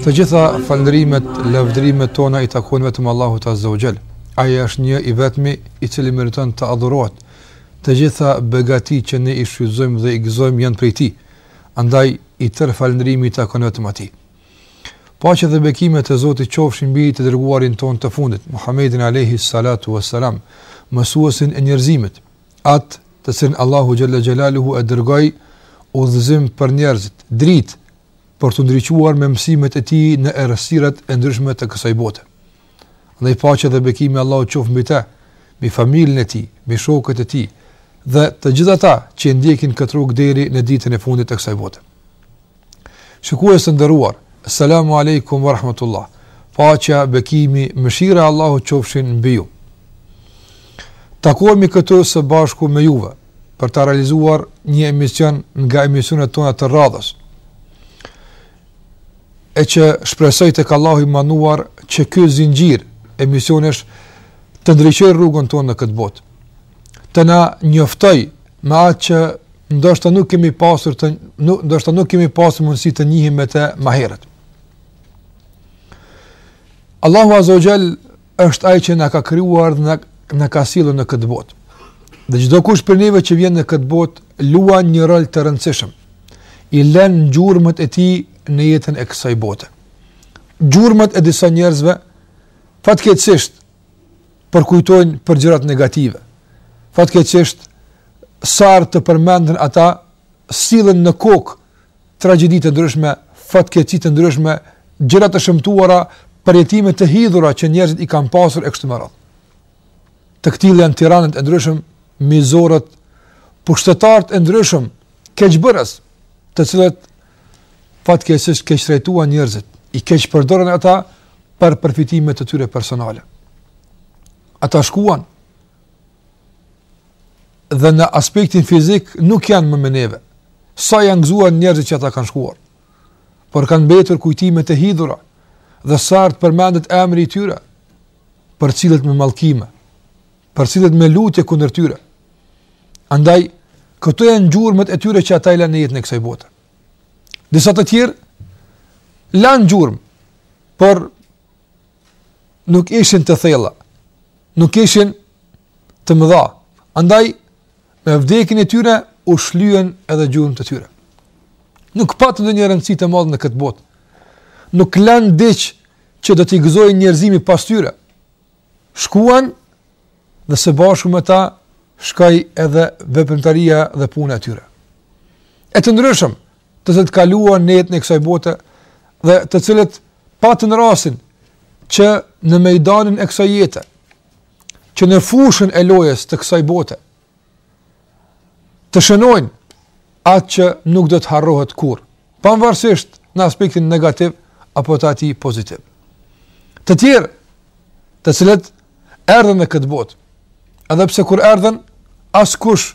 Të gjitha falënderimet, lavdërimet tona i takojnë vetëm Allahut Azza wa Jall. Ai është një i vetmi i cili meriton të adhurohet. Të gjitha begatitë që ne i shfrytëzojmë dhe i gëzojmë janë prej tij. Andaj i tërë falënderimi i takon vetëm atij. Paqja dhe bekimet e Zotit qofshin mbi të dërguarin tonë të fundit, Muhammedin alayhi salatu wassalam, mësuesin e njerëzimit, atë të cilin Allahu xhalla xhelaluhu e dërgoi udhëzim për njerëzit, dritë për të ndriçuar me mësimet e tij në errësirat e ndryshme të kësaj bote. Andaj paqja dhe bekimi i Allahut qoftë mbi të, mbi familjen e tij, mbi shokët e tij dhe të gjithë ata që ndjekin këtë rrugë deri në ditën e fundit të kësaj bote. Shikues të nderuar, asalamu alaykum wa rahmatullah. Paqja, bekimi, mëshira e Allahut qofshin mbi ju. Takohemi këtu së bashku me juve për të realizuar një emision nga emisionet tona të radhës, e që shpresoj tek Allahu i madhëruar që ky zinxhir emisionesh të ndriçojë rrugën tonë në këtë botë, të na njoftojë me atë që ndoshta nuk kemi pasur mundësi të njihemi me të më herët. Allahu Azza wa Jall është ai që na ka krijuar dhe na ka sjellur në këtë botë. Dhe çdokush prej neve që vjen në këtë botë luan një rol të rëndësishëm. I lë gjurmët e tij në jetën e kësaj bote. Gjurmët e disa njerëzve fatkeqësisht përkujtojnë për gjërat negative. Fatkeqësisht sa herë të përmenden ata sillen në kokë tragjedi të ndryshme, fatkeqësi të ndryshme, gjëra të shëmtuara, përjetime të hidhura që njerëzit i kanë pasur e kështu me radhë. Të këtillë janë tiranët e ndryshëm, mizorët, pushtetarët e ndryshëm, keqbërës, të cilët fatkeqësisht keqtrajtuan njerëzit, i keqpërdorën ata për përfitime të tyre personale. Ata shkuan dhe në aspektin fizik nuk janë më me neve. Sa janë gëzuar njerëzit që ata kanë shkuar. Por kanë mbetur kujtime të hidhura dhe sa herë të përmendet emri i tyre përcillet me mallkime, përcillet me lutje kundër tyre. Andaj këto janë gjurmët e tyre që ata i lanë në jetën e kësaj bote. Disa të tjerë lanë gjurmë, por nuk ishin të thella, nuk ishin të mëdha. Andaj, me vdekjen e tyre, u shlyen edhe gjurmët e tyre. Nuk patën ndonjë rëndësi të madhë në këtë botë. Nuk lanë diç që do t'i gëzojë njerëzimi pas tyre. Shkuan dhe së bashku me ta shkoi edhe veprimtaria dhe puna e tyre. E të ndryshëm, të cilët kaluan në jetën e kësaj bote dhe të cilët patën rastin që në mejdanin e kësaj jete, që në fushën e lojës të kësaj bote, të shënojnë atë që nuk do të harrohet kurrë, pavarësisht në aspektin negativ apo të atij pozitiv. Të tjerë, të cilët erdhën në këtë botë. Edhe pse kur erdhën, askush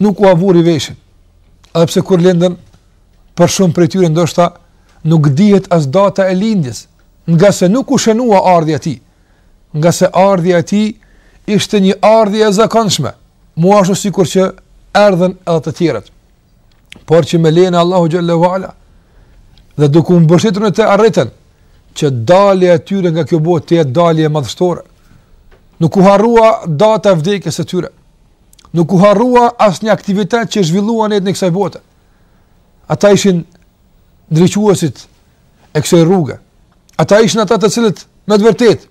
nuk ua vuri veshin. Edhe pse kur lindën, për shumë prej tyre ndoshta nuk dihet as data e lindjes, nga se nuk u shënua ardhja e tij. Nga se ardhja e tij ishte një ardhje e zakonshme, mu ashtu sikur që erdhën edhe të tjerët. por që me lejen e Allahut xhel-le ue ala, dhe duke u mbështetur në të arritën, që dalja e tyre nga kjo botë të jetë dalje e madhështore, nuk u harrua data e vdekjes së tyre, nuk u harrua asnjë aktivitet që zhvilluan në jetën e kësaj bote. Ata ishin ndriçuesit e kësaj rruge, ata ishin ata të cilët me të vërtet,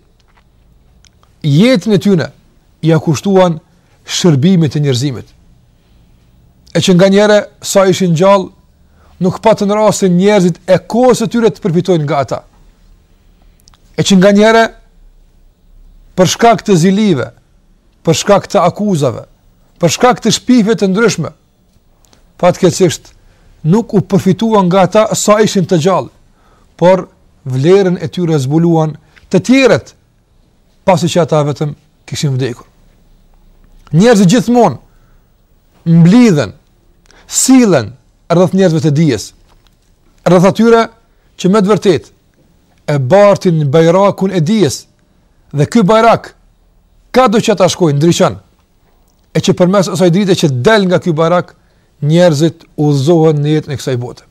jetën e tyre, ia kushtuan shërbimit të njerëzimit. e që nganjëherë sa ishin gjallë, nuk patën rastin njerëzit e kohës së tyre të përfitojnë nga ata. E që nganjëherë, për shkak të zilive, për shkak të akuzave, për shkak të shpifjeve të ndryshme, fatkeqësisht nuk u përfitua nga ata sa ishin të gjallë, por vlerën e tyre e zbuluan të tjerët, pasi që ata vetëm kishin vdekur. Njerëzit gjithmonë mblidhen, sillen rreth njerëzve të dijes, rreth atyre që me të vërtet e bartin bajrakun e dijes, dhe ky bajrak, kado që ata shkojnë, ndriçon, e që përmes asaj drite që del nga ky bajrak, njerëzit udhëzohen në jetën e kësaj bote.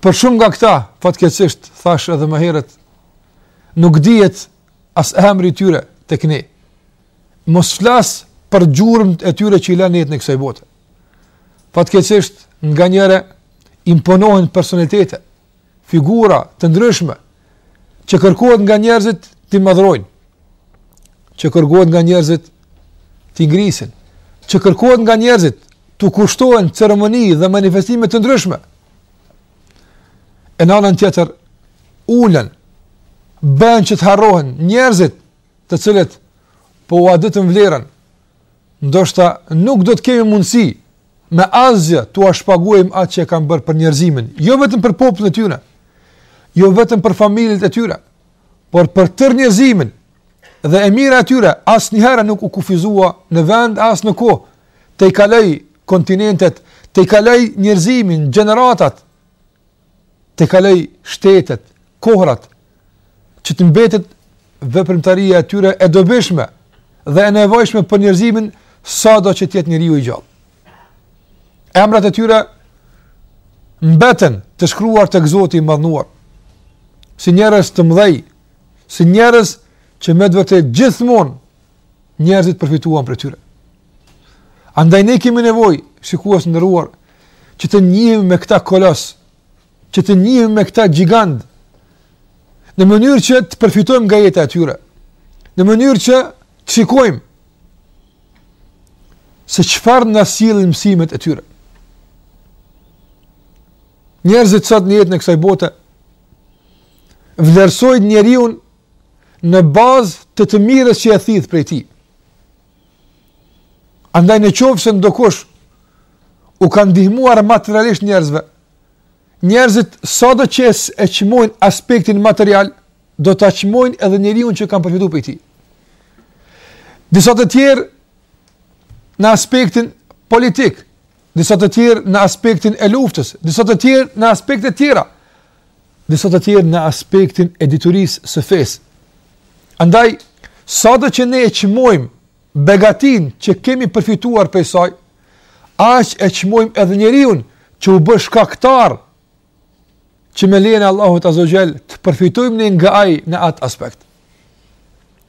Për shumë nga këta, fatkeqësisht thash edhe më herët, nuk dihet as emri i tyre tek ne. Mos flas për gjurmët e tyre që i lanë në jetën e kësaj bote. Fatkeqësisht nganjëherë imponohen personalitete figura të ndryshme që kërkohet nga njerëzit t'i madhërojnë, që kërkohet nga njerëzit t'i ngrisin, që kërkohet nga njerëzit t'u kushtohen ceremoni dhe manifestime të ndryshme. E në anën tjetër, ulen, bëhen që të harrohen njerëzit të cilët po ua ditën vlerën, ndoshta nuk do të kemi mundësi me asgjë t'ua shpaguajmë atë që e kanë bërë për njerëzimin, jo vetëm për popullin e tyre, jo vetëm për familjet e tyre, por për tërë njerëzimin dhe e mira e tyre asnjëherë nuk u kufizua në vend as në kohë tejkaloi kontinentet, tejkaloi njerëzimin, gjeneratat tejkaloi shtetet, kohërat, që të mbetet veprimtaria e tyre e dobishme dhe e nevojshme për njerëzimin sado që të jetë njeriu i gjallë. Emrat e tyre mbeten të shkruar tek Zoti i madhëruar, si njerëz të mëdhenj, si njerëz që me të vërtetë gjithmonë njerëzit përfituan prej tyre. Andaj ne kemi nevojë, shikues të nderuar, që të njihemi me këta kolosë, që të njihemi me këta gjigantë, në mënyrë që të përfitojmë nga jeta e tyre, në mënyrë që të shikojmë se çfarë na sjellin mësimet e tyre. Njerëzit sot në jetën e kësaj bote, vlerësojnë njeriun në bazë të të mirës që e thith prej tij. Andaj në qoftë se ndokush u ka ndihmuar materialisht njerëzve, njerëzit sado që e çmojnë aspektin material, do ta çmojnë edhe njeriun që kanë përfitu prej tij. Disa të tjerë në aspektin politik, disa të tjerë në aspektin e luftës, disa të tjerë në aspektet tjera, disa të tjerë në aspektin e diturisë së fesë. Andaj, sado që ne e çmojmë begatinë që kemi përfituar prej saj, aq e çmojmë edhe njeriun që u bë shkaktar, që me lejen e Allahut Azza wa Jall të përfitojmë ne nga ai në atë aspekt.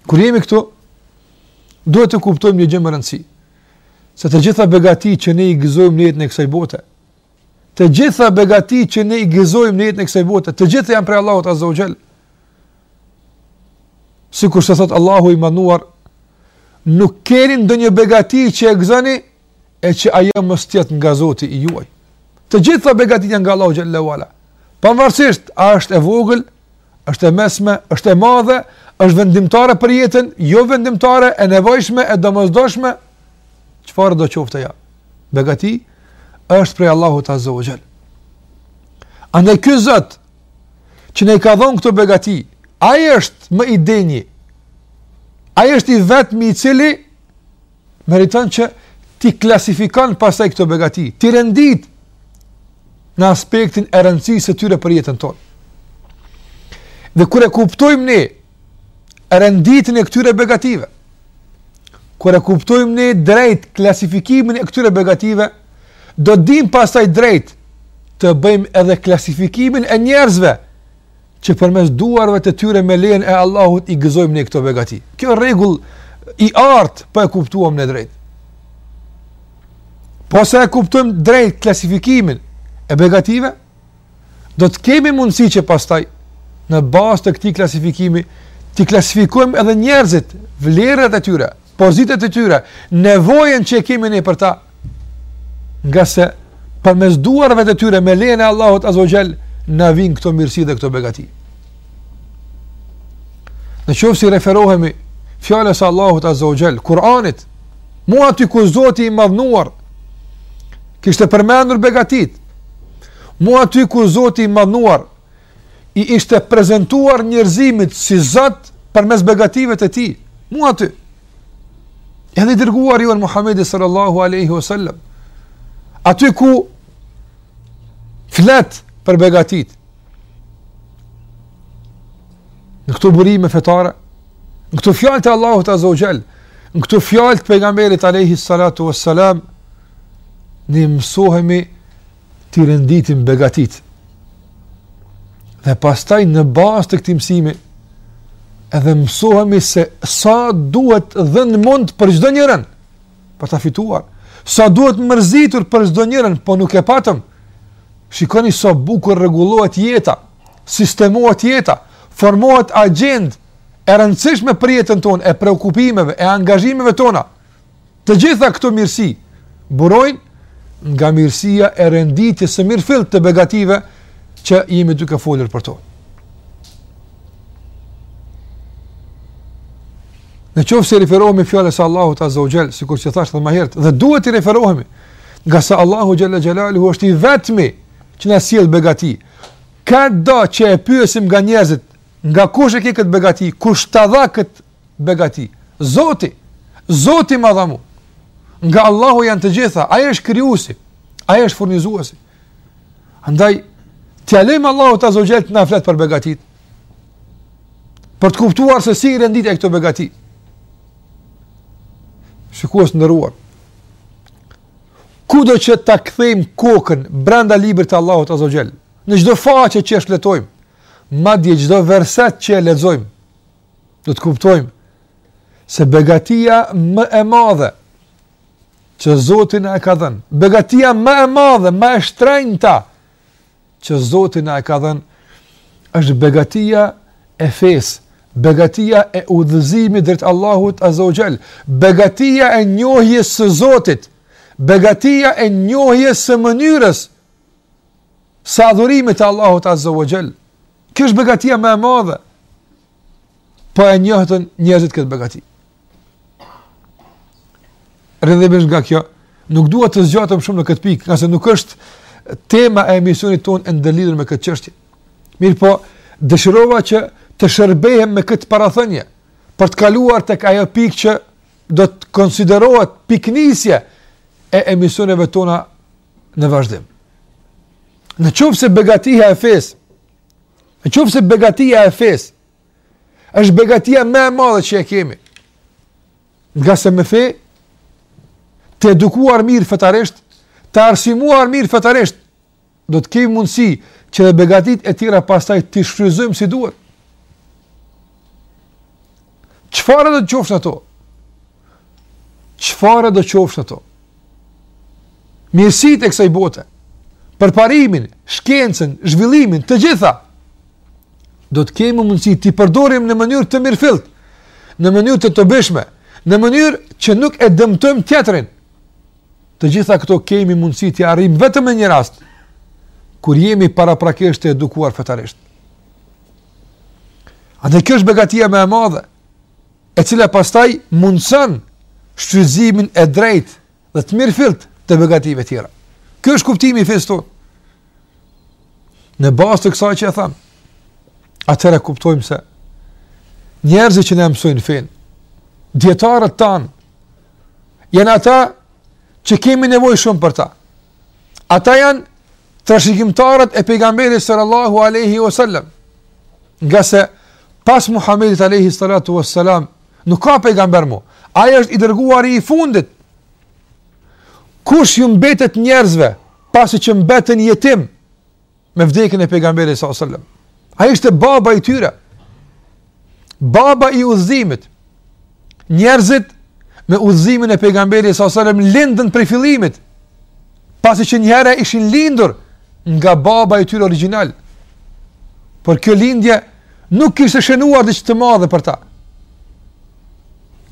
Kur jemi këtu, duhet të kuptojmë një gjë me rëndësi, se të gjitha begatitë që ne i gëzojmë në jetën e kësaj bote, Të gjitha begatitë që ne i gëzojmë në jetën e kësaj bote, të gjitha janë prej Allahut Azza wa Jall. Sikur se thotë Allahu i madhëruar, nuk keni ndonjë begati që e gëzoni e që ajo mos të jetë nga Zoti juaj. Të gjitha begatitë janë nga Allahu xhel-le ue ala. Pavarësisht a është e vogël është e mesme, është e madhe, është vendimtare për jetën, jo vendimtare, e nevojshme, e domozdoshme, çfarëdo qoftë ajo begati është prej Allahut Azza wa Jall. Andaj ky Zot, që na i ka dhonë këto begati, ai është më i denji, ai është i vetmi i cili, Meriton që t'i klasifikon pasaj këto begati, t'i rendit në aspektin e rëndësisë së tyre për jetën tonë. Dhe kur e kuptojmë ne renditin e këtyre begative, kur e kuptojmë ne drejt klasifikimin e këtyre begative, do dim pasaj drejt të bëjmë edhe klasifikimin e njerëzve që përmes duarve të tyre me lejen e Allahut i gëzojmë ne këto begati. Kjo rregull i art po e kuptuam ne drejt. Po sa e kuptojmë drejt klasifikimin e begative, do të kemi mundësi që pastaj në bazë të këtij klasifikimi t'i klasifikojmë edhe njerëzit, vlerat e tyre, pozitat e tyre, nevojën që e kemi ne për ta, ngase përmes duarve të tyre me lejen e Allahut azze ue xhel, na vijnë këto mirësi dhe këto begati. Në qoftë se i referohemi fjalës së Allahut azze ue xhel, Kur'anit, mu aty ku zoti i madhëruar, kishte përmendur begatitë, mu aty ku zoti i madhnuar, i ishte prezantuar njerëzimit si Zot përmes begative të tij, mu aty. Edhe i dërguari ynë Muhammedi sallallahu aleyhi wa sallam, aty ku flet për begatitë, në këto burime fetare, në këto fjalë të Allahut azze ue xhel, në këto fjalë të pejgamberit aleyhi sallatu wa sallam, ne mësohemi t'i renditim begatitë. Dhe pastaj në bazë të këtij mësimi edhe mësohemi se sa duhet dhënë mund për çdo njërën për ta fituar. Sa duhet mërzitur për çdo njërën, po nuk e patëm. Shikoni sa bukur rregullohet jeta, sistemohet jeta, formohet agjendë e rëndësishme për jetën tonë, e preokupimeve, e angazhimeve tona. Të gjitha këto mirësi burojnë nga mirësia e renditjes së mirëfilltë të begative që jemi duke folur për to. Në qoftë se i referohemi fjalës së Allahut azze ue xhel, sikur që thashë edhe më herët, dhe duhet t'i referohemi, ngase Allahu xhel-le xhelaluhu është i vetmi që na sjell begati. Këdo që e pyesim nga njerëzit, nga kush e ke këtë begati, kush ta dha këtë begati. Zoti, Zoti ma dha mu. Nga Allahu janë të gjitha, ai është krijuesi, ai është furnizuesi. Andaj, t'ia lëmë Allahut azze ue xhel të na flet për begatitë, për të kuptuar se si i rendit ai këto begati. Shikues të nderuar, kudo që ta kthejmë kokën brenda librit të Allahut azze ue xhel, në çdo faqe që e shfletojmë, madje çdo verset që e lexojmë, Do të kuptojmë se begatia më e madhe që Zoti na e ka dhënë, begatia më e madhe, më e shtrenjta që Zoti na e ka dhënë, është begatia e fesë, begatia e udhëzimit drejt Allahut Azza wa Jall, begatia e njohjes së Zotit, begatia e njohjes së mënyrës së adhurimit të Allahut Azza wa Jall. Kjo është begatia më e madhe. Po e njohtën njerëzit këtë begati. Rrjedhimisht nga kjo, nuk dua të zgjatem shumë në këtë pikë, ngase nuk është tema e emisionit tonë e ndërlidhur me këtë çështje. Mirëpo, dëshirova që të shërbehem me këtë parathënje për të kaluar tek ajo pikë që do të konsiderohet pikënisje e emisioneve tona në vazhdim. Në qoftë se begatia e fesë, në qoftë se begatia e fesë, është begatia më e madhe që e kemi, ngase me fe, të edukuar mirë fetarisht, të arsimuar mirë fetarisht, do të kemi mundësi që edhe begatitë e tjera pastaj t'i shfrytëzojmë si duhet. Çfarëdo të qofshin ato, çfarëdo qofshin ato, mirësitë e kësaj bote, përparimin, shkencën, zhvillimin, të gjitha, do të kemi mundësi t'i përdorim në mënyrë të mirëfilltë, në mënyrë të dobishme, në mënyrë që nuk e dëmtojmë tjetrin. Të gjitha këto kemi mundësi t'i arrijmë vetëm me një rast, kur jemi paraprakisht të edukuar fetarisht. Andaj kjo është begatia më e madhe, e cila pastaj mundëson shfrytëzimin e drejtë dhe të mirëfilltë të begative tjera. Ky është kuptimi i fesë tonë. Në bazë të kësaj që e thamë, atëherë kuptojmë se njerëzit që na e mësojnë fenë, dijetarët tanë, janë ata që kemi nevojë shumë për ta. Ata janë trashëgimtarët e pejgamberit sallallahu alaihi wasallam. Ngase pas Muhamedit alaihi salatu wassalam nuk ka pejgamber më. Ai është i dërguari i fundit. Kush u mbetet njerëzve pasi që mbetën jetimë me vdekjen e pejgamberit sallallahu alajhi wasallam. Ai ishte baba i tyre. Baba i udhëzimit. Njerëzit me udhëzimin e pejgamberit sallallahu alajhi wasallam lindën prej fillimit. Pasi që njëherë ishin lindur nga baba i tyre origjinal. Por kjo lindje nuk kishte shënuar diçka të madhe për ta.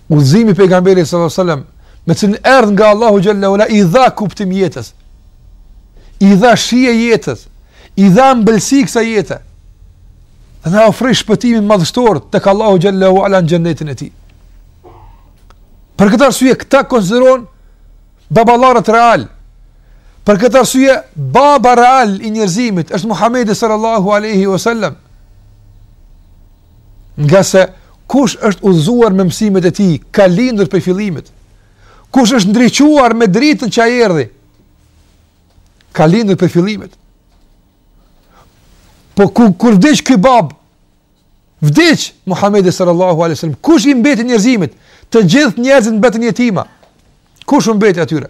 Udhëzimi i pejgamberit sallallahu alajhi wasallam, me të cilin erdh nga Allahu xhallahu ala i dha kuptim jetës. I dha shije jetës, i dha ëmbëlsi kësaj jete. Dhe na ofroi shpëtimin madhështor tek Allahu xhallahu ala në xhenetin e tij. Për këtë arsye këta konsideron baballarë real. Për këtë arsye baba real i njerëzimit është Muhamedi sallallahu alaihi wasallam. Ngase kush është udhëzuar me mësimet e tij, ka lindur prej fillimit. Kush është ndriçuar me dritën që ai erdhi, ka lindur prej fillimit. Po ku kur vdiq ky babë? Vdiq Muhamedi sallallahu alaihi wasallam. Kush i mbeti njerëzimit? Të gjithë njerëzit mbetën jetima. Kush u mbeti atyre?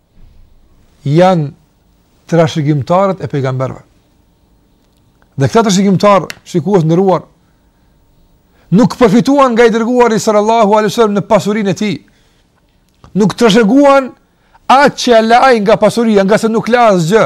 janë trashëgimtarët e pejgamberëve. Dhe këta trashëgimtarë, shikues të nderuar, nuk përfituan nga i dërguari sallallahu alaihi wasallam në pasurinë e tij. Nuk trashëguan atë që la ai nga pasuria, ngase nuk la asgjë.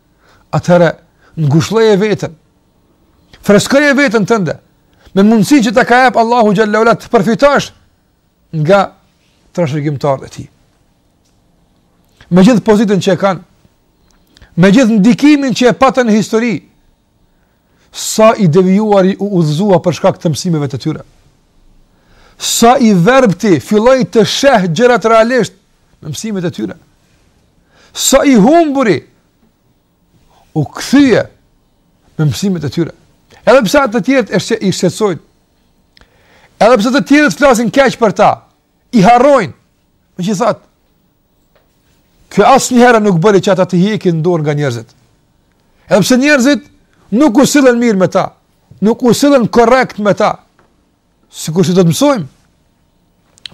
atëherë ngushëlloje veten. Freskoje veten tënde me mundësinë që ta ka jap Allahu xhallahu ala të përfitosh nga trashëgimtarët e tij. Me gjithë pozitën që e kanë, me gjithë ndikimin që e patën në histori, sa i devijuar u udhëzua për shkak të mësimeve të tyre. Sa i verbti filloi të sheh gjërat realisht me mësimet e tyre. Sa i humburi u kthye me mësimet e tyre. Edhe pse të tjerët i shqetësojnë. Edhe pse të tjerët flasin keq për ta, i harrojnë. Megjithatë, Kjo asnjëherë nuk bëri që ata të hjekin dorë nga njerëzit. Edhe pse njerëzit nuk u sillën mirë me ta, nuk u sillën korrekt me ta, sikurse do të mësojmë.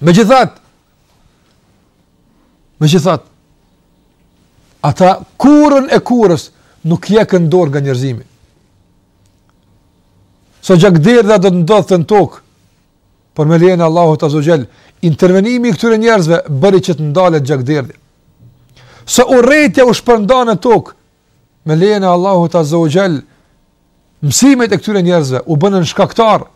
Megjithatë, megjithatë, ata kurrën e kurrës nuk hjekën dorë nga njerëzimi. Sa gjakderdhje do të ndodhte në tokë, Por me lejen e Allahut azze ue xhel, intervenimi i këtyre njerëzve bëri që të ndalet gjakderdhja. Sa urrejtja u shpërnda në tokë, me lejen e Allahut Azza wa Jall, mësimet e këtyre njerëzve u bënë shkaktar,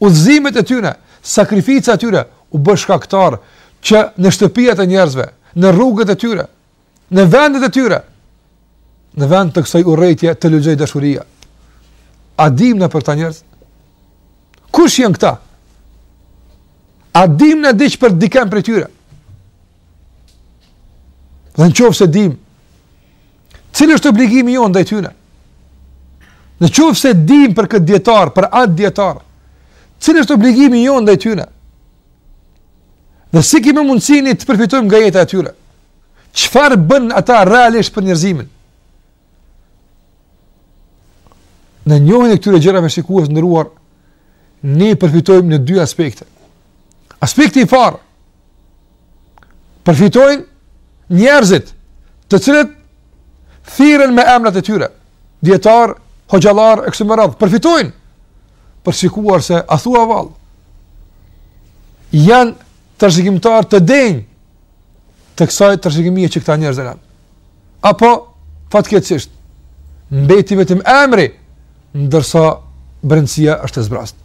udhëzimet e tyre, sakrifica e tyre u bë shkaktar që në shtëpijat e njerëzve, në rrugët e tyre, në vendet e tyre, në vend të kësaj urrejtje të lulëzojë dashuria. A dimë ne për këta njerëz? Kush janë këta? A dimë ne diç për dikënd prej tyre? Dhe në qoftë se dimë, cili është obligimi jonë ndaj tyre? Në qoftë se dimë për këtë dijetar, për atë dijetar, cili është obligimi jonë ndaj tyre? Dhe si kemi mundësi ne të përfitojmë nga jeta e tyre? Çfarë bënë ata realisht për njerëzimin? Në njohjen e këtyre gjërave, shikues të nderuar, ne përfitojmë në dy aspekte. Aspekti i parë, përfitojnë njerëzit të cilët thirren me emrat e tyre, dijetarë, hoxhallarë, e kështu me radhë, përfitojnë, për të shikuar se a thua vallë, janë trashëgimtarë të denjë, të kësaj trashëgimie që këta njerëz kanë. Apo fatkeqësisht mbeti vetëm emri, ndërsa brendësia është e zbrazët.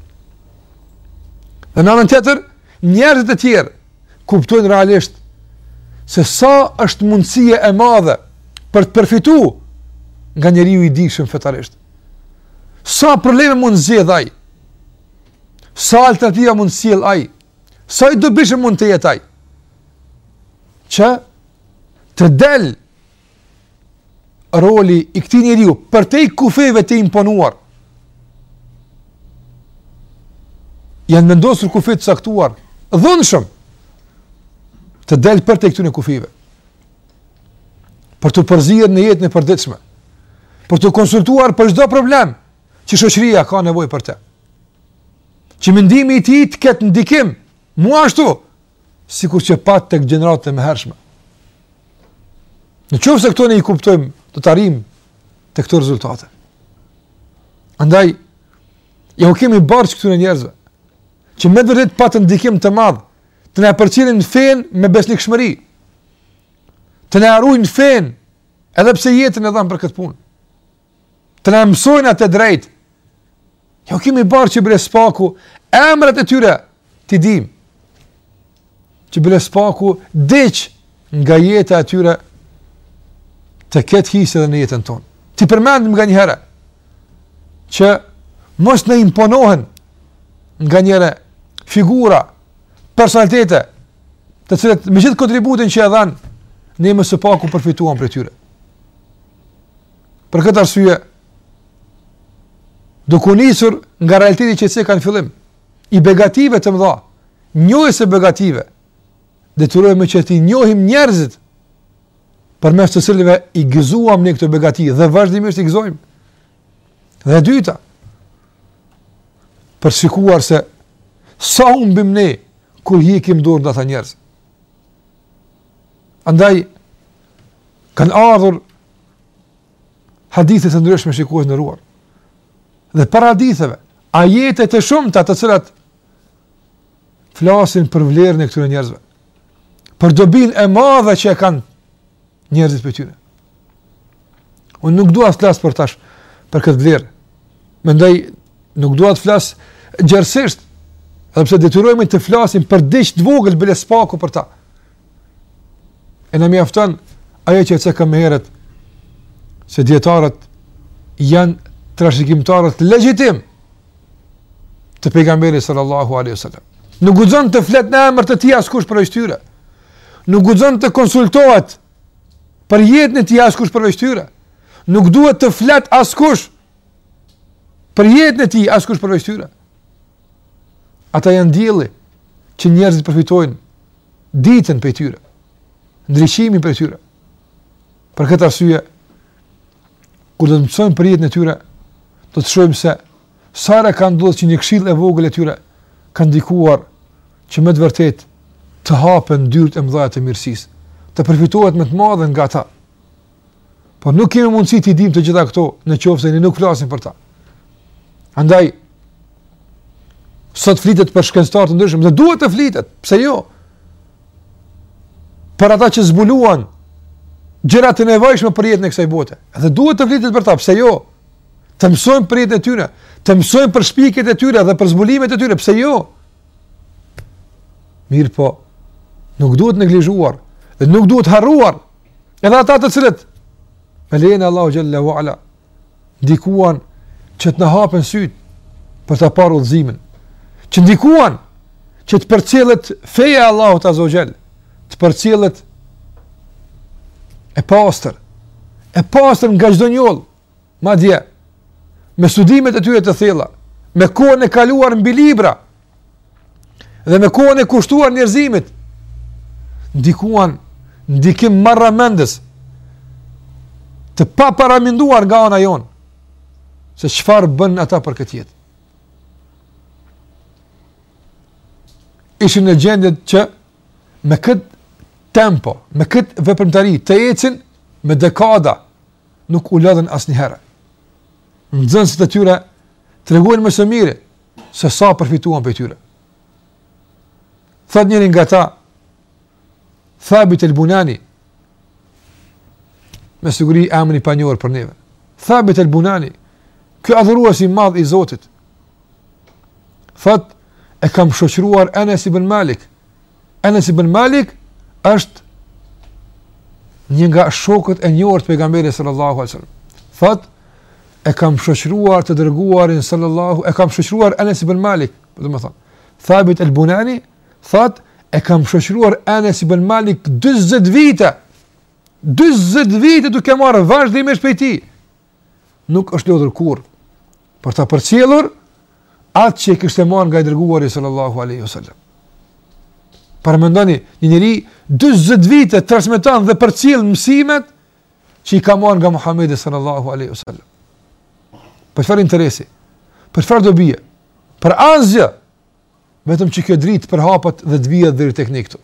Në anën tjetër, njerëzit e tjerë kuptojnë realisht se sa është mundësia e madhe për të përfituar nga njeriu i dijshëm fetarisht. Sa probleme mund zgjidh ai? Sa alternativa mund sjell ai? Sa i dobishëm mund të jetë ai? Që të del roli i këtij njeriu përtej kufijve të imponuar. Janë vendosur kufij të caktuar, dhunshëm të del përtej këtyre kufijve. Për t'u përzier në jetën e përditshme. Për t'u konsultuar për çdo problem që shoqëria ka nevojë për të. që mendimi i tij të ketë ndikim mu ashtu sikur që pat tek gjeneratat e mëhershme. Në qoftë se këto ne i kuptojmë, do të arrijmë te këto rezultate. Andaj, jau kemi borxh këtyre njerëzve, që me të vërtetë patën ndikim të madhë, të na përcjellin fenë me besnikshmëri, të na e ruajnë fenë, edhe pse jetën e dhanë për këtë punë. Të na mësojnë atë drejt. Jau kemi borxh që bile së paku, emrat e tyre t'i dimë. Që bile së paku, diç nga jeta e tyre, të ketë hise edhe në jetën tonë. T'i përmendim nganjëherë, që mos na imponohen nganjëherë figura, personalitete, të cilët me gjithë kontributin që e dhanë, ne më së paku përfituam prej tyre. Për këtë arsye, duke u nisur nga realiteti që e cekëm në fillim, i begative të mëdha, njohës i begative, detyrohemi që t'i njohim njerëzit, përmes të cilëve i gëzuam ne këto begati, dhe vazhdimisht i gëzojmë. Dhe e dyta, për të shikuar se sa humbim ne, kur heqim dorë nga ata njerëz. Andaj, kanë ardhur Hadithe të ndryshme, shikues të nderuar. Dhe para haditheve, ajetet e shumta të cilat flasin për vlerën e këtyre njerëzve. Për dobinë e madhe që e kanë njerëzit prej tyre. Unë nuk dua të flas për tash për këtë vlerë. Mendoj, nuk dua të flas gjerësisht, edhe pse detyrohemi të flasim për diç të vogël bile së paku për ta. E na mjafton ajo që e cekëm më herët, se dijetarët janë trashëgimtarët legjitimë të pejgamberit sallallahu alaihi wasallam. Nuk guxon të flet në emër të tij askush përveç tyre. Nuk guxon të konsultohet për jetën e tij askush përveç tyre. Nuk duhet të flet askush për jetën e tij askush përveç tyre. Ata janë dielli që njerëzit përfitojnë dritën prej tyre, ndriçimin prej tyre. Për këtë arsye, kur do të mësojmë për jetën e tyre, do të shohim se sa herë ka ndodhë që një këshillë e vogël e tyre ka ndikuar që me të vërtetë të hapen dyert e mëdhaja të mirësisë, të përfitohet me të madhe nga ata, Po nuk kemi mundësi t'i dimë të gjitha këto në qoftë se ne nuk flasim për ta. Andaj sot flitet për shkencëtarë të ndryshëm dhe duhet të flitet, pse jo? Për ata që zbuluan gjëra të nevojshme për jetën e kësaj bote. Dhe duhet të flitet për ta, pse jo? Të mësojmë për jetën e tyre, të mësojmë për shpikjet e tyre dhe për zbulimet e tyre, pse jo? Mirëpo, nuk duhet neglizhuar dhe nuk duhet harruar Edhe ata të cilët me lejen e Allahut Xhel-le ve ala ndikuan që të na hapen sytë për ta parë udhëzimin, që ndikuan që të përcjellet feja e Allahut azze ve xhel, të përcjellet e pastër, e pastër nga çdo njollë, Madje me studimet e tyre të thella, me kohën e kaluar mbi libra dhe me kohën e kushtuar njerëzimit ndikuan ndikim marramendës të paparamenduar nga ana jonë se çfarë bënë ata për këtë jetë. Ishin në gjendje që me kët tempo, me kët veprimtari të ecin me dekada nuk u lodhën asnjëherë. Nxënësit e tyre treguan më së miri se sa përfituan prej tyre. Thot njëri nga ta, Thabit el Bunani, me siguri emër i panjohur për neve. Thabit el Bunani, ky adhurues i madh i Zotit. Thot e kam shoqëruar Enes ibn Malik Enes ibn Malik është një nga shokët e njohur të pejgamberit sallallahu alajhi wasallam. Thot e kam shoqëruar të dërguarin sallallahu, e kam shoqëruar Enes ibn Malik, dua të them. Thabit al-Bunani thot e kam shoqëruar Enes ibn Malik 40 vite. 40 vite duke marrë vazhdimisht prej tij. nuk është lodhur kurrë për ta përcjellur atë që e kishte marrë nga i dërguari sallallahu alaihi wasallam. Paramendoni, një njeri 40 vite transmeton dhe përcjell mësimet që i ka marrë nga Muhamedi sallallahu alaihi wasallam. Për çfarë interesi? Për çfarë dobie? Për asgjë. Vetëm që kjo dritë të përhapet dhe të vijë deri tek ne këtu.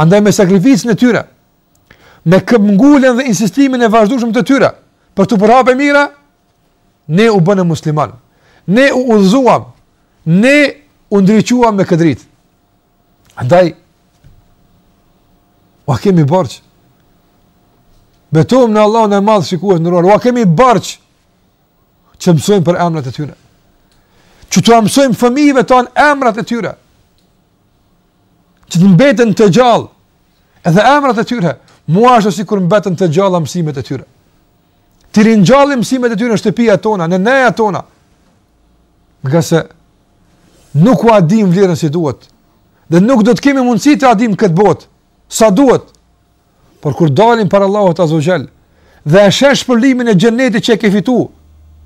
Andaj me sakrificën e tyre, me këmbënguljen dhe insistimin e vazhdueshëm të tyre për t'u përhap e mira, ne u bëmë musliman. Ne u udhëzuam, ne u ndriçuam me këtë dritë. Andaj ua kemi borxh. Betohem në Allahun e Madh të nderuar. Ua kemi borxh që të mësojmë për emrat e tyre. Që t'ua mësojmë fëmijëve tanë emrat e tyre. që të mbeten të gjallë, edhe emrat e tyre, mu ashtu sikur mbeten të gjalla mësimet e tyre. T'i ringjallim mësimet e tyre në shtëpiat tona, në nejat tona, ngase nuk ua dim vlerën si duhet, dhe nuk do të kemi mundësi t'ua dim në këtë botë, sa duhet, Por kur dalim para Allahut Azza wa Jall dhe e sheh shpërlimin e xhenetit që e ke fituar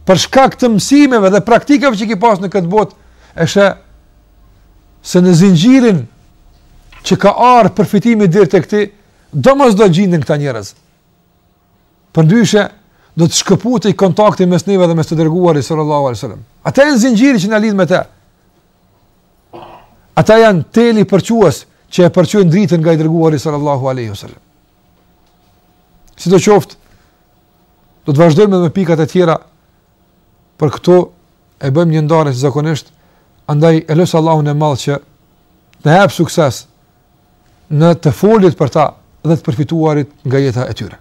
për shkak të mësimeve dhe praktikave që ke pas në këtë botë, e sheh se në zinxhirin që ka ardhur përfitimi deri tek ti, domosdo gjenden këta njerëz. Përndryshe do të shkëputej kontakti mes neve dhe mes të dërguarit sallallahu alaihi wasallam. Ata janë zinxhiri që na lidh me të. Ata janë teli përçues që e përçojnë dritën nga i dërguari sallallahu aleyhi sallam. Sidoqoftë, do të vazhdojmë edhe me pikat e tjera por këtu e bëjmë një ndarje si zakonisht, andaj e lus Allahun e madh që të na japë sukses në të folurit për ta dhe të përfituarit nga jeta e tyre.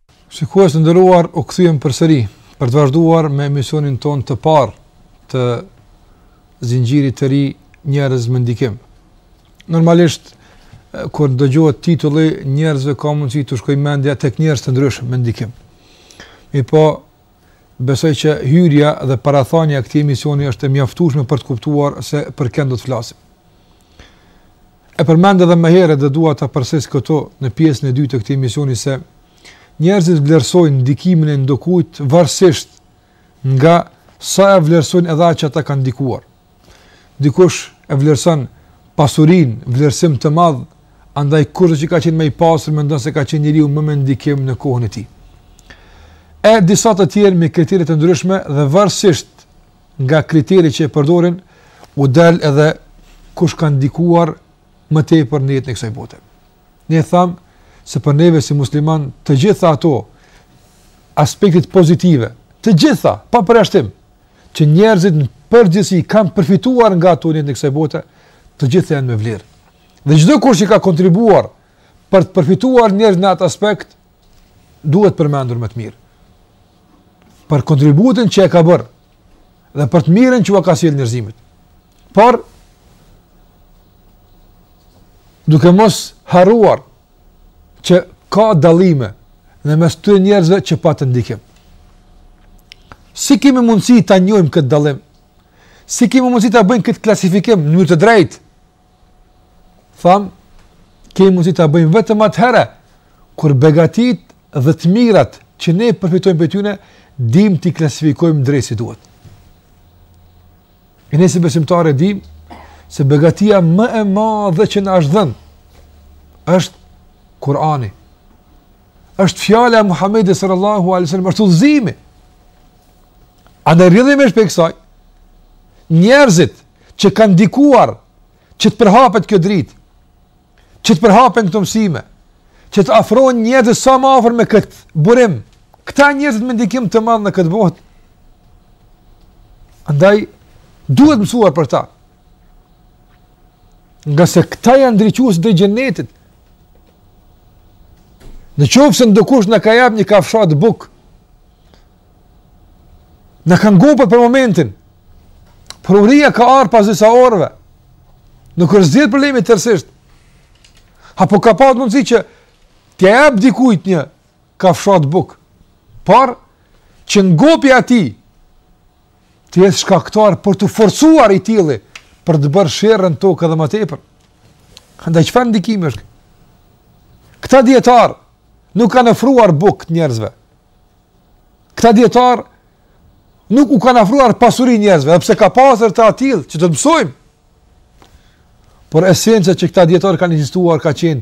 Shikues të nderuar, u kthyem përsëri për të vazhduar me emisionin tonë të parë të zinxhirit të ri njerëz me ndikim. Normalisht kur dëgjohet titulli njerëzve ka mundësi t'u shkojë mendja tek njerëz të ndryshëm me ndikim. Mirëpo besoj që hyrja dhe parathania e këtij emisioni është e mjaftueshme për të kuptuar se për kë do të flasim. E përmenda edhe më herët dhe dua ta përsëris këtu në pjesën e dytë të këtij emisioni se njerëzit vlerësojnë ndikimin e ndokujt varësisht nga sa e vlerësojnë atë që ata kanë ndikuar. Dikush e vlerëson pasurinë, vlerësim të madh, andaj kushdo që ka qenë më i pasur mendon se ka qenë njeriu më me ndikim në kohën e tij. E disa të tjerë me kritere të ndryshme dhe varësisht nga kriteri që e përdorin u del edhe kush ka ndikuar më tepër në jetën e kësaj bote. Ne tham se për neve si musliman të gjitha ato aspektet pozitive, të gjitha pa përjashtim që njerëzit në përgjithësi kanë përfituar nga ato në jetën e kësaj bote, të gjitha janë me vlerë. Dhe çdokush që ka kontribuar për të përfituar njerëz në atë aspekt, duhet përmendur me të mirë për kontributin që e ka bërë dhe për të mirën që u ka sjellë njerëzimit. Por duke mos harruar që ka dallime në mes të njerëzve që patën ndikim. Si kemi mundësi ta njohim këtë dallim? Si kemi mundësi ta bëjmë këtë klasifikim në mënyrë të drejtë Tham, kemi mundësi ta bëjmë vetëm atëherë kur begatitë dhe të mirat që ne përfitojmë prej tyne, dim t'i klasifikojmë drejt si duhet. E ne si besimtarë dim se begatia më e madhe që na është dhenë, është Kurani. është fjala e Muhammedit sallallahu a.s. është udhëzimi. Andaj rrjedhimisht prej kësaj, njerëzit që kanë ndikuar që të përhapet kjo dritë, që të përhapen këto mësime, që të afrohen njerëzit sa më afër me këtë burim. Këta njerëzit me ndikim të madh në këtë botë. Andaj duhet mësuar për ta. Ngase këta janë ndriçues të xhenetit. Në qofë se ndokush na ka jap një kafshatë bukë, Na ka ngopur për momentin. Por uria ka ardh pas disa orëve. Nuk është zgjidh problemi tërsisht. Apo ka pas mundësi që t'ia japë dikujt një kafshatë bukë. Por, që ngopi atij të jetë shkaktar për t'u forcuar i tilli për të bërë sherr në tokë edhe më tepër. Andaj çfarë ndikimi është? Këta dijetarë nuk kanë ofruar bukë njerëzve. Këta dijetarë nuk u kanë ofruar pasuri njerëzve, edhe pse ka pasur të atillë që do t'i mësojmë. Por esenca që këta dijetarë kanë insistuar ka qenë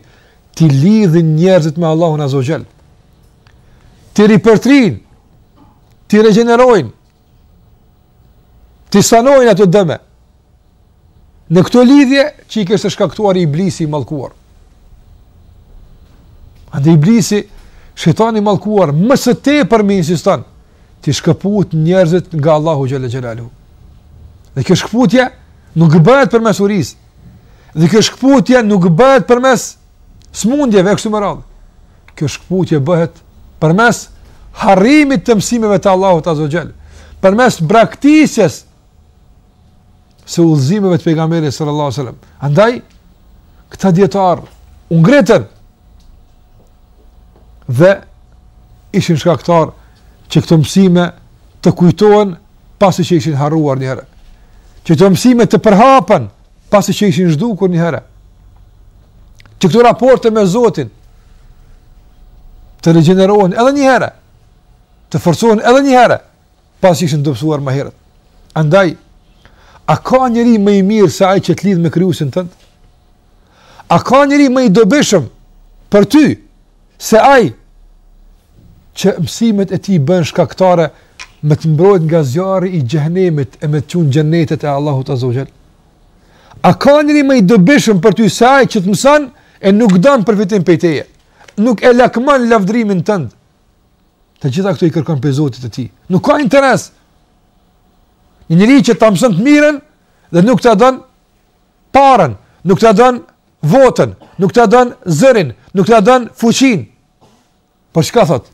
t'i lidhin njerëzit me Allahun Azze ue Xhel, t'i ripërtërijnë, t'i regjenerojnë, T'i sanojnë ato dëme. Në këto lidhje që i kishte shkaktuar Iblisi i mallkuar. Andaj Iblisi, shejtani i mallkuar, më së tepërmi insiston t'i shkëput njerëzit nga Allahu Xhel-le Xhelaluhu. Dhe kjo shkëputje nuk bëhet përmes urisë. Dhe kjo shkëputje nuk bëhet përmes sëmundjeve e kështu me radhë. kjo shkëputje bëhet përmes harrimit të mësimeve të Allahut Azza wa Jall, përmes braktisjes së udhëzimeve të pejgamberit sallallahu alajhi wasallam. Andaj këta dijetarë u ngritën dhe ishin shkaktarë që këto mësime të kujtohen pasi që ishin harruar njëherë. Që këto mësime të përhapen pasi që ishin zhdukur një herë. Që këto raporte me Zotin të regjenerohen edhe një herë, të forcohen edhe një herë, pasi që ishin dobësuar më herët. Andaj, a ka njeri më i mirë se ai që të lidh me Krijuesin tënd? A ka njeri më i dobishëm për ty se ai që mësimet e tij bëhen shkaktare me të mbrojt nga zjarri i xhehenemit e me të çu n'xhenetet e Allahut azza wa xhal. A ka njeri më i dobishëm për ty se ai që të mëson e nuk don përfitim prej teje. Nuk e lakmon lavdrimin tënd. Të gjitha këto i kërkon prej Zotit të tij. Nuk ka interes. Një njeri që ta mëson të mirën dhe nuk ta don parën, nuk ta don votën, nuk ta don zërin, nuk ta don fuqinë. Por çka thot?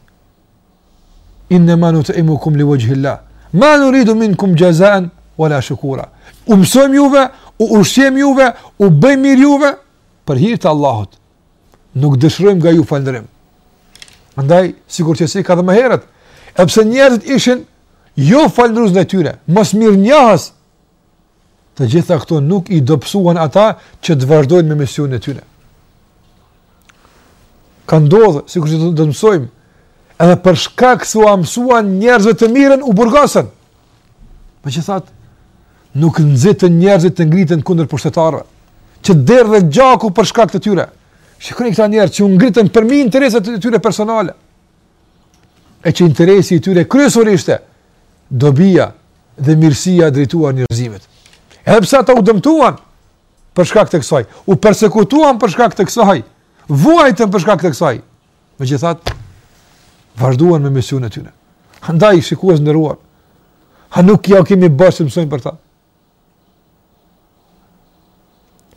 Innama nut'imukum li wajhi Allah. Ma nuridu minkum jazaan wala shukura. U mësojmë juve, u ushqejmë juve, u bëjmë mirë juve për hir të Allahut. Nuk dëshirojmë nga ju falënderim. Andaj, sikur që ceka edhe më herët, edhe pse njerëzit ishin jofalënderues ndaj tyre, mosmirënjohës Të gjitha këto nuk i dobësuan ata që të vazhdojnë me misionin e tyre. Ka ndodhë, sikurse do ta mësojmë, edhe për shkak se u mësuan njerëzve të mirën, u burgosën. Megjithatë, nuk nxitën njerëzit të ngriten kundër pushtetarëve, që të derdhet gjaku për shkak të tyre. Shikoni këta njerëz që u ngritën përmbi interesat e tyre personale. e që interesi i tyre kryesor ishte dobia dhe mirësia drejtuar njerëzimit. Edhe pse ata u dëmtuan për shkak të kësaj, u persekutuan për shkak të kësaj, vuajtën për shkak të kësaj. Megjithatë, vazhduan me misionin e tyre. Andaj shikues të nderuar, a nuk ja kemi borxh të mësojmë për ta?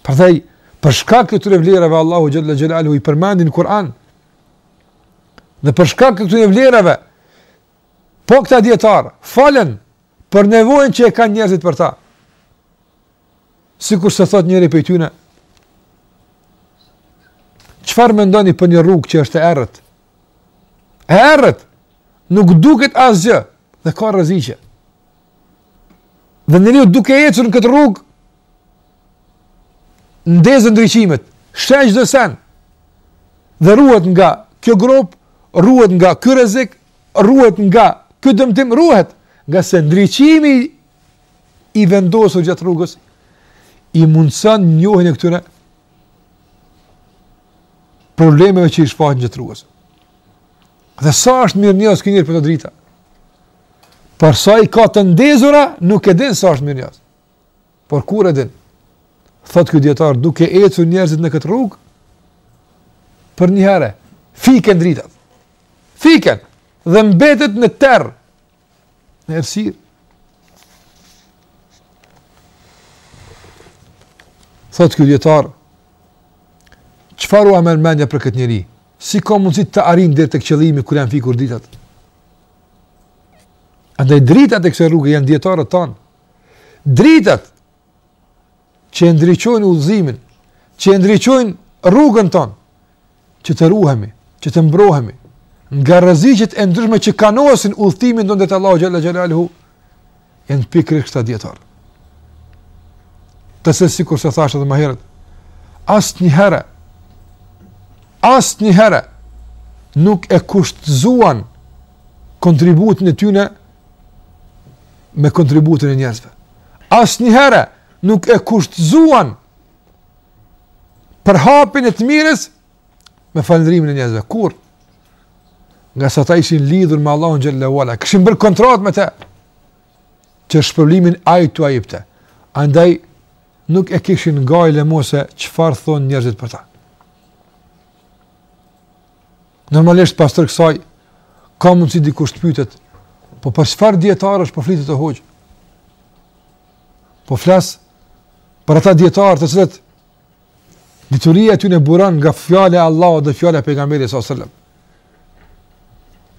Prandaj, për shkak të këtyre vlerave Allahu Xhele Xhelaluhu i përmendi në Kur'an, dhe për shkak të këtyre vlerave, po këta dijetarë flasin për nevojën që e kanë njerëzit për ta. Sikurse thotë njëri prej tyne, çfarë mendoni për një rrugë që është e errët, E errët, nuk duket asgjë, dhe ka rreziqe. Dhe njeriu duke ecur në këtë rrugë, ndez ndriçimet, sheh çdo send, dhe ruhet nga kjo gropë, ruhet nga ky rrezik, ruhet nga ky dëmtim, ruhet ngase ndriçimi i vendosur gjatë rrugës, i mundëson njohjen e këtyre problemeve që i shfaqen gjatë rrugës. Dhe sa është mirënjohës ky njeri për ato drita? Për sa i ka të ndezura, nuk e din sa është mirënjohës. Por kur e din? Thotë ky dijetar, duke ecur njerëzit në këtë rrugë, përnjëherë, fiken dritat. Fiken dhe mbetet në terr. Në errësirë. Thotë ky dijetar, çfarë ua merr mendja për këtë njeri? Si ka mundësi të arrin deri tek qëllimi kur janë fikur dritat? Andaj dritat e kësaj rruge janë dijetarët tanë. Dritat që e ndriçojnë udhëzimin, që e ndriçojnë rrugën tonë, që të ruhemi, që të mbrohemi, nga rreziqet e ndryshme që kanosin udhëtimin tonë drejt Allahut Xhele Xhelaluhu, janë pikërisht këta dijetarë. Ata, sikurse thashë edhe më herët, asnjëherë, asnjëherë, nuk e kushtëzuan kontributin e tyne, me kontributin e njerëzve. Asnjëherë nuk e kushtëzuan përhapjen e të mirës me falënderimin e njerëzve. Kurrë. Ngase ata ishin lidhur me Allahun xhel-le ue ala. Kishin bërë kontrat me te që shpërblimin ai t'ua jepte. Andaj nuk e kishin gajle më se çfarë thonë njerëzit për ta. Normalisht pas tërë kësaj ka mundësi dikush të pyetet, po për çfarë dietarësh po flitet hoxhë? Po flas për ata dietarë të cilët dituria e tyre buron nga fjala e Allahut dhe fjala e pejgamberit sallallahu alajhi wasallam.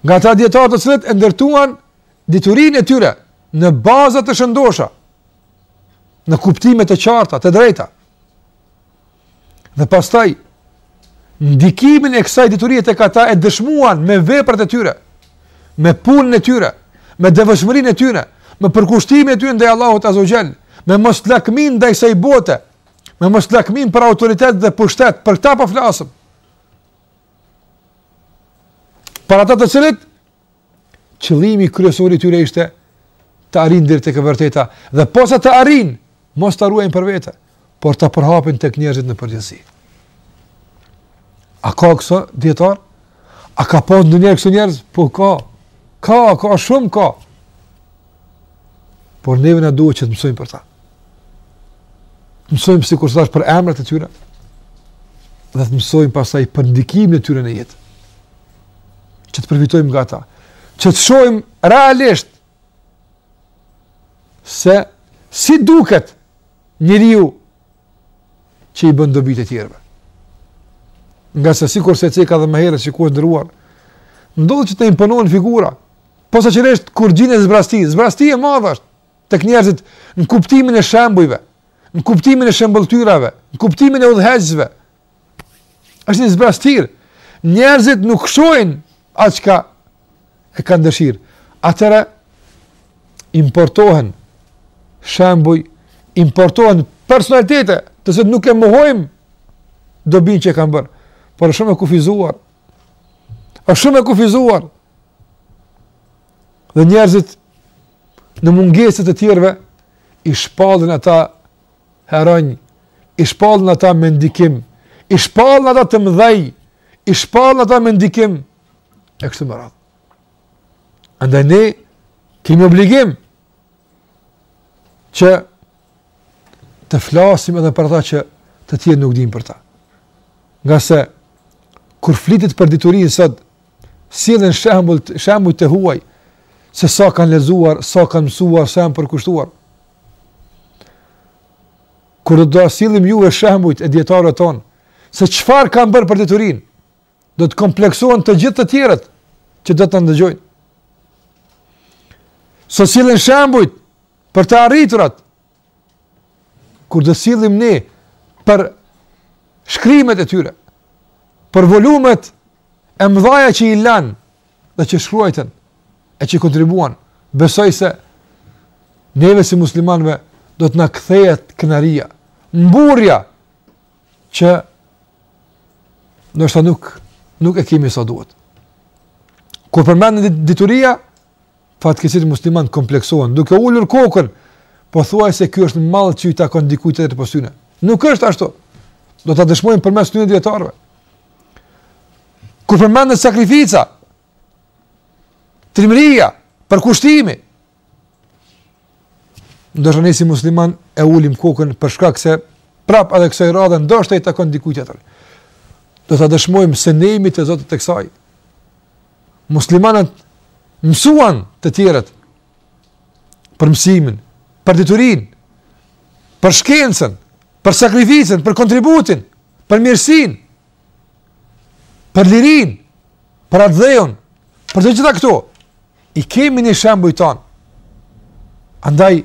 Nga ata dietarë të cilët e ndërtuan diturinë e tyre në baza të shëndosha, në kuptime të qarta, të drejta. Dhe pastaj ndikimin e kësaj diturie tek ata e dëshmuan me veprat e tyre, me punën e tyre, me devotshmërinë e tyre, me përkushtimin e tyre ndaj Allahut Azza wa Jall, me moslakminë ndaj kësaj bote, me moslakminë për autoritet dhe pushtet, për këta po flasim. Për ata të cilët qëllimi kryesor i tyre ishte të arrijnë deri tek e vërteta dhe posa të arrijnë, mos ta ruajnë për vete, por ta përhapin tek njerëzit në përgjithësi. A ka kso dijetarë? A ka pas ndonjëherë kso njerëz? Po ka. Ka, ka shumë ka. Por neve na duhet që të mësojmë për ta. Të mësojmë sikur thashë për emrat e tyre dhe të mësojmë pastaj për ndikimin e tyre në jetë. që të përfitojmë nga ta, që të shohim realisht se si duket njeriu që i bën dobi të tjerëve. Ngase sikurse ceka dhe më herët shikues i nderuar, ndodh që të imponohen figura, posaçërisht kur gjen një zbrasti, zbrasti e madhe është tek njerëzit në kuptimin e shembujve, në kuptimin e shëmbëlltyrave, në kuptimin e udhëheqësve, është një zbrazëtirë. Njerëzit nuk shohin atë çka e kanë dëshirë. Atëherë importohen shembuj, importohen personalitete të cilët nuk e mohojmë dobinë që e kanë bërë. Por është shumë e kufizuar. është shumë e kufizuar. Dhe njerëzit në mungesë të tjerëve i shpallin ata heronj, i shpallin ata me ndikim, i shpallin ata të mëdhenj, i shpallin ata me ndikim, e kështu me radhë. Andaj ne kemi obligim që të flasim edhe për ata që të tjerët nuk dinë për ta. Ngase, kur flitet për diturinë sëtë, Sjellin shembuj të huaj se sa kanë lexuar, sa kanë mësuar, sa janë përkushtuar. Kur do të sillim ju shembujt e dijetarëve tanë, se çfarë kanë bërë për diturinë, do të kompleksohen të gjithë të tjerët që do të dëgjojnë. S'i sjellin shembujt për të arriturat, Kur do sillim ne për shkrimet e tyre, për volumet e mëdha që i lanë dhe që shkruajtën e që kontribuan, besoj se neve si muslimanëve do të na kthehet krenaria, mburrja që ndoshta nuk nuk e kemi sa duhet. Kur përmendet dituria, fatkeqësisht muslimanët kompleksohen, duke ulur kokën, pothuajse ky është mall që i takon dikujt tjetër pos tyre. Nuk është ashtu. Do ta dëshmojmë përmes këtyre dijetarëve. Kur përmendet sakrifica, trimëria, përkushtimi, Ndoshta ne si muslimanë e ulim kokën për shkak se prap edhe kësaj radhe ndoshta i takon dikujt tjetër. Do ta dëshmojmë se ne jemi të zotët e kësaj. Muslimanët mësuan të tjerët për mësimin, për diturinë, për shkencën, për sakrificën, për kontributin, për mirësinë, për lirinë, për atdheun, për të gjitha këto. i kemi ne shembujt tanë. Andaj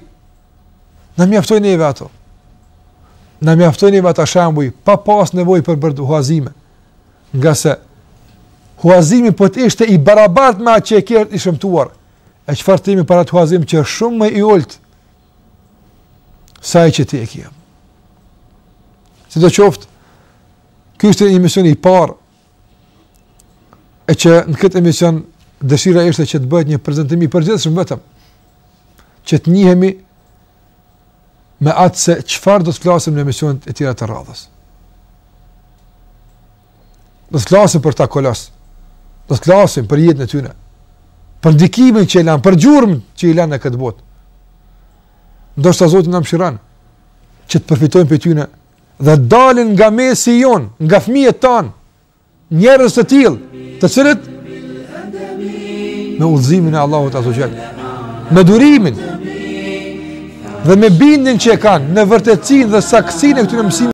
na mjaftojnë neve ato. Na mjaftojnë neve ata shembuj pa pas nevojë për të bërë huazime. Ngase huazimi po të ishte i barabartë me atë që e ke është i shëmtuar. E çfarë themi për atë huazim që është shumë më i ulët se ai që ti e ke. Sidoqoftë, ky është një emision i parë e që në këtë emision dëshira ishte që të bëhet një prezantim i përgjithshëm vetëm që të njihemi me atë se çfarë do të flasim në emisionet e tjera të radhës. Do të flasim për ata kolosë. Do të flasim për jetën e tyre. Për ndikimin që lanë, për gjurmët që i lanë në këtë botë. Ndoshta Zoti na mëshiron që të përfitojmë prej tyre dhe dalin nga mesi jonë, nga fëmijët tanë, njerëz të tillë, të cilët, me udhëzimin e Allahut Azze ve Xhel, me durimin, dhe me bindjen që e kanë, në vërtetësinë dhe saktësinë e këtyre mësimeve,